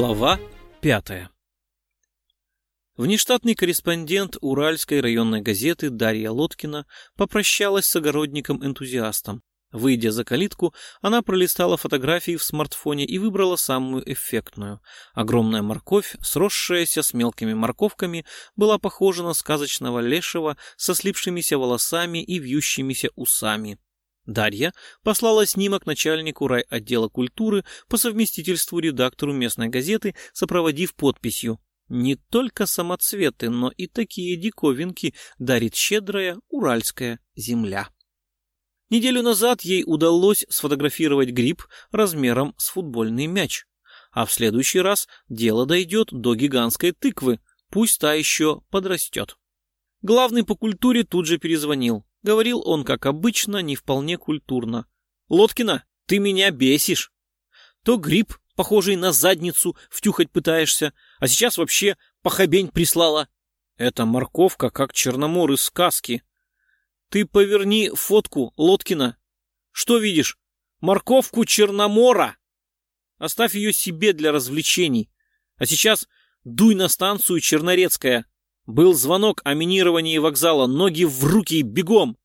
Глава пятая Внештатный корреспондент Уральской районной газеты Дарья Лоткина попрощалась с огородником-энтузиастом. Выйдя за калитку, она пролистала фотографии в смартфоне и выбрала самую эффектную. Огромная морковь, сросшаяся с мелкими морковками, была похожа на сказочного лешего со слипшимися волосами и вьющимися усами. Дарья послала снимок начальнику райотдела культуры по совместительству редактору местной газеты, сопроводив подписью «Не только самоцветы, но и такие диковинки дарит щедрая уральская земля». Неделю назад ей удалось сфотографировать гриб размером с футбольный мяч. А в следующий раз дело дойдет до гигантской тыквы, пусть та еще подрастет. Главный по культуре тут же перезвонил. Говорил он, как обычно, не вполне культурно. «Лоткина, ты меня бесишь. То гриб, похожий на задницу, втюхать пытаешься, а сейчас вообще похабень прислала. Это морковка, как черномор из сказки. Ты поверни фотку, Лоткина. Что видишь? Морковку черномора. Оставь ее себе для развлечений. А сейчас дуй на станцию Чернорецкая. Был звонок о минировании вокзала. Ноги в руки, бегом!»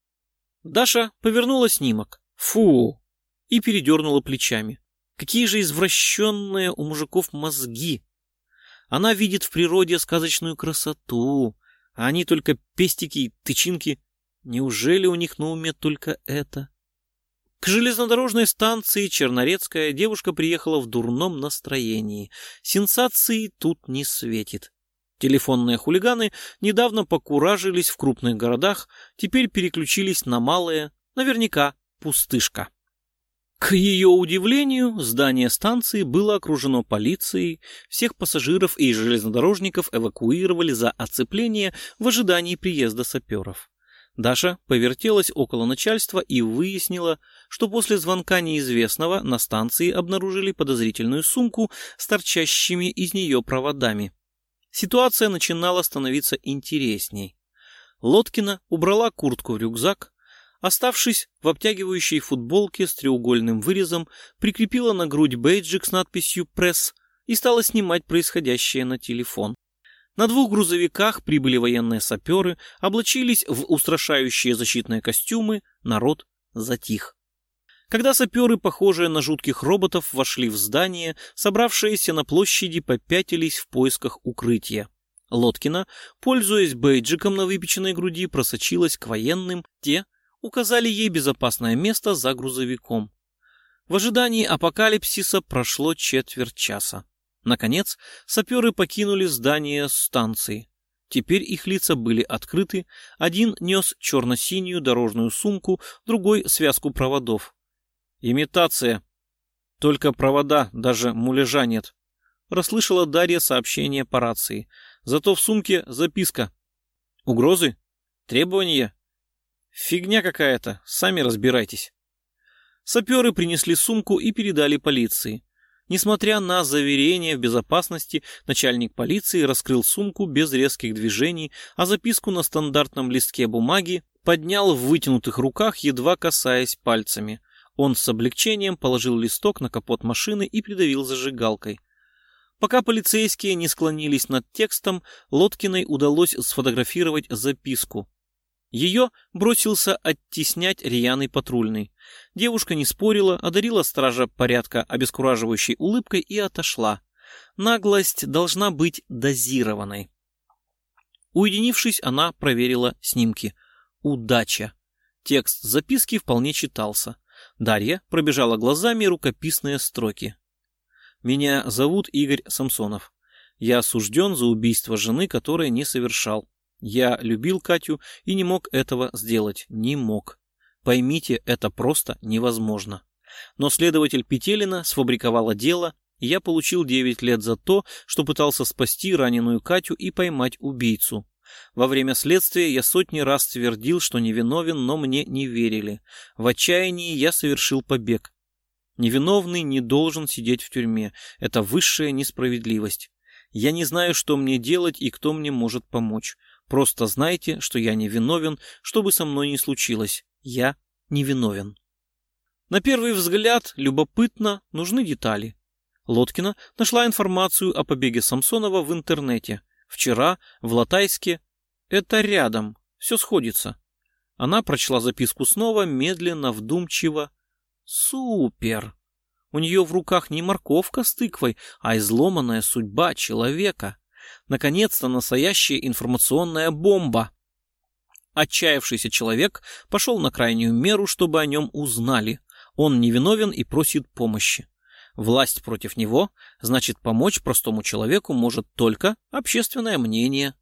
Даша повернула снимок. «Фу!» И передернула плечами. Какие же извращенные у мужиков мозги! Она видит в природе сказочную красоту, а они только пестики и тычинки. Неужели у них на уме только это? К железнодорожной станции Чернорецкая девушка приехала в дурном настроении. Сенсации тут не светит. Телефонные хулиганы недавно покуражились в крупных городах, теперь переключились на малые, наверняка пустышка. К ее удивлению, здание станции было окружено полицией, всех пассажиров и железнодорожников эвакуировали за оцепление в ожидании приезда саперов. Даша повертелась около начальства и выяснила, что после звонка неизвестного на станции обнаружили подозрительную сумку с торчащими из нее проводами ситуация начинала становиться интересней. Лоткина убрала куртку в рюкзак, оставшись в обтягивающей футболке с треугольным вырезом, прикрепила на грудь бейджик с надписью «Пресс» и стала снимать происходящее на телефон. На двух грузовиках прибыли военные саперы, облачились в устрашающие защитные костюмы, народ затих. Когда саперы, похожие на жутких роботов, вошли в здание, собравшиеся на площади попятились в поисках укрытия. Лоткина, пользуясь бейджиком на выпеченной груди, просочилась к военным, те указали ей безопасное место за грузовиком. В ожидании апокалипсиса прошло четверть часа. Наконец, саперы покинули здание станции. Теперь их лица были открыты, один нес черно-синюю дорожную сумку, другой — связку проводов. Имитация. Только провода, даже муляжа нет. Расслышала Дарья сообщение по рации. Зато в сумке записка. Угрозы? Требования? Фигня какая-то, сами разбирайтесь. Саперы принесли сумку и передали полиции. Несмотря на заверение в безопасности, начальник полиции раскрыл сумку без резких движений, а записку на стандартном листке бумаги поднял в вытянутых руках, едва касаясь пальцами. Он с облегчением положил листок на капот машины и придавил зажигалкой. Пока полицейские не склонились над текстом, Лоткиной удалось сфотографировать записку. Ее бросился оттеснять рьяный патрульный. Девушка не спорила, одарила стража порядка обескураживающей улыбкой и отошла. Наглость должна быть дозированной. Уединившись, она проверила снимки. Удача. Текст записки вполне читался. Дарья пробежала глазами рукописные строки. «Меня зовут Игорь Самсонов. Я осужден за убийство жены, которое не совершал. Я любил Катю и не мог этого сделать. Не мог. Поймите, это просто невозможно. Но следователь Петелина сфабриковала дело, и я получил 9 лет за то, что пытался спасти раненую Катю и поймать убийцу. Во время следствия я сотни раз твердил, что невиновен, но мне не верили. В отчаянии я совершил побег. Невиновный не должен сидеть в тюрьме. Это высшая несправедливость. Я не знаю, что мне делать и кто мне может помочь. Просто знайте, что я невиновен, что бы со мной ни случилось. Я невиновен. На первый взгляд, любопытно, нужны детали. Лоткина нашла информацию о побеге Самсонова в интернете. Вчера в Латайске. Это рядом. Все сходится. Она прочла записку снова, медленно, вдумчиво. Супер! У нее в руках не морковка с тыквой, а изломанная судьба человека. Наконец-то настоящая информационная бомба. Отчаявшийся человек пошел на крайнюю меру, чтобы о нем узнали. Он невиновен и просит помощи. Власть против него, значит, помочь простому человеку может только общественное мнение.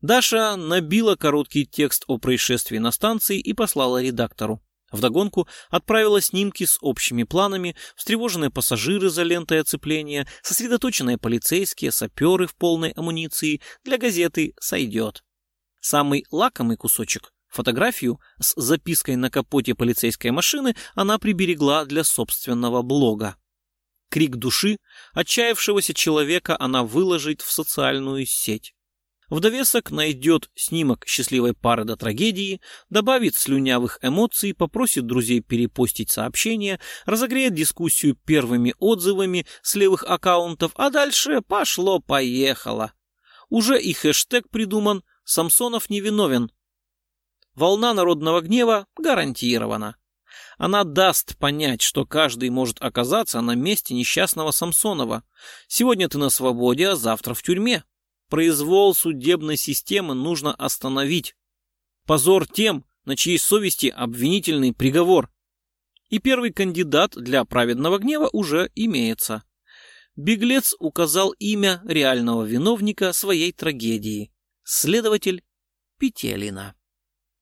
Даша набила короткий текст о происшествии на станции и послала редактору. Вдогонку отправила снимки с общими планами, встревоженные пассажиры за лентой оцепления, сосредоточенные полицейские, саперы в полной амуниции. Для газеты сойдет. Самый лакомый кусочек Фотографию с запиской на капоте полицейской машины она приберегла для собственного блога. Крик души отчаявшегося человека она выложит в социальную сеть. В довесок найдет снимок счастливой пары до трагедии, добавит слюнявых эмоций, попросит друзей перепостить сообщение, разогреет дискуссию первыми отзывами с левых аккаунтов, а дальше пошло-поехало. Уже и хэштег придуман «Самсонов невиновен». Волна народного гнева гарантирована. Она даст понять, что каждый может оказаться на месте несчастного Самсонова. Сегодня ты на свободе, а завтра в тюрьме. Произвол судебной системы нужно остановить. Позор тем, на чьей совести обвинительный приговор. И первый кандидат для праведного гнева уже имеется. Беглец указал имя реального виновника своей трагедии. Следователь Петелина.